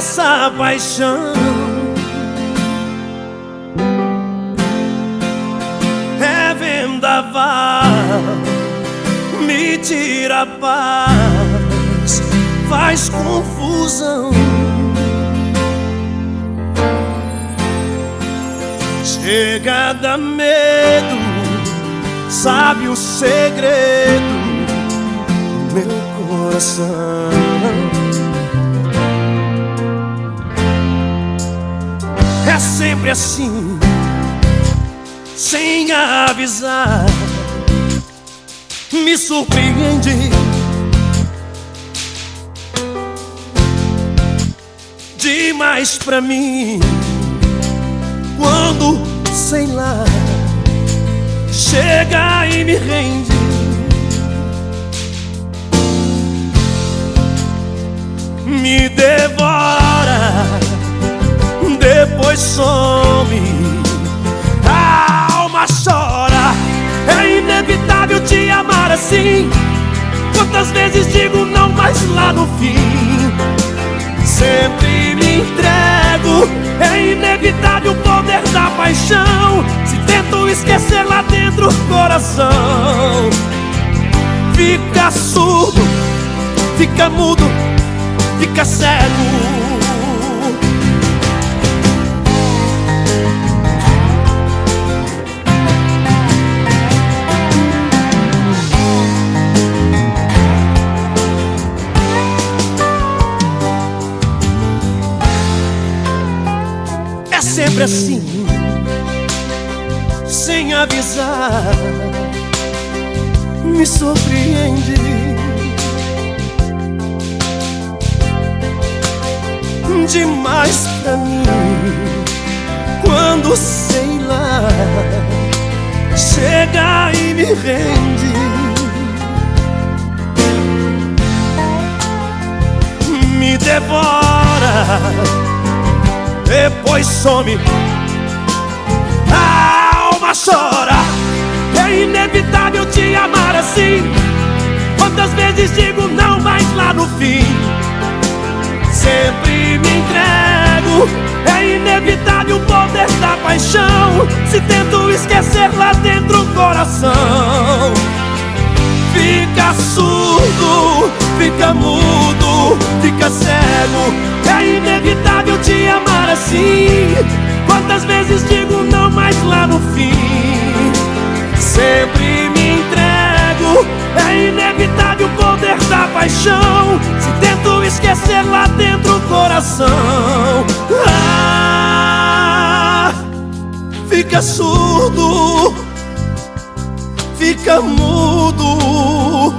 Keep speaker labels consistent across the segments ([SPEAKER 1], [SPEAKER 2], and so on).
[SPEAKER 1] essa paixão. É vendaval, me tira a paz, faz confusão. Chega da medo, sabe o segredo do meu coração. Sempre assim, sem avisar, me surpreende. Demais pra mim quando, sei lá, chega e me rende. Me devora, depois some. A alma chora, é inevitável te amar assim. Quantas vezes digo não, mas lá no fim, sempre me entrego. É inevitável poder da paixão Se tento esquecer lá dentro o coração Fica surdo, fica mudo, fica cego sempre assim, sem avisar, me surpreende. Demais pra mim, quando sei lá, chega e me rende. Me devora depois some. A alma chora, é inevitável te amar assim. Quantas vezes digo não, mas lá no fim, sempre me entrego. É inevitável o poder da paixão. Se tento esquecer lá dentro o coração, fica surdo, fica mudo, paixão Se tento esquecer lá dentro o coração. Ah, Fica surdo Fica mudo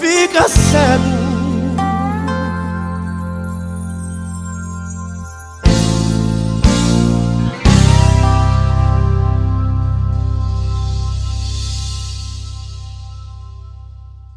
[SPEAKER 1] Fica cego